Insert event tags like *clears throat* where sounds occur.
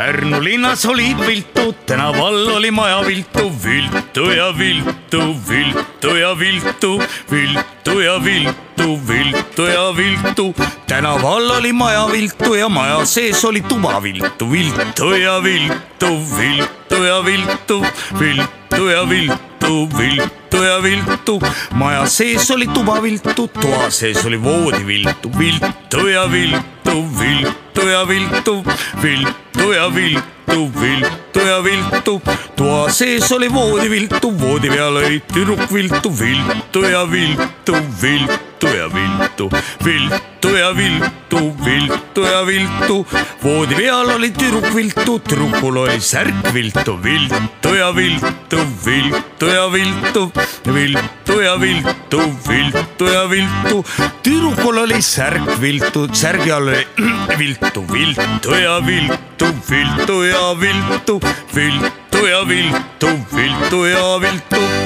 Pärnu linnas oli viltu, tänaval oli maja viltu, viltu ja viltu, viltu ja viltu, viltu ja viltu, viltu ja viltu. tänaval oli maja viltu ja maja sees oli tuba viltu, viltu ja viltu, viltu ja viltu, viltu ja viltu, viltu ja viltu. maja sees oli tuba viltu, toa sees oli voodi viltu, viltu ja viltu, viltu ja viltu, viltu ja viltu, viltu ja viltu. toa sees oli voodi viltu, voodi peal oli tüdruk viltu, viltu ja viltu, viltu ja viltu, viltu ja viltu, viltu ja viltu. voodi peal oli tüdruk viltu, tüdrukul oli särk viltu, viltu ja viltu, viltu ja viltu, viltu ja viltu, viltu ja viltu. tüdrukul oli särk viltu, särgi all oli *clears throat* viltu, viltu ja viltu, viltu ja viltu, viltu ja viltu, viltu ja viltu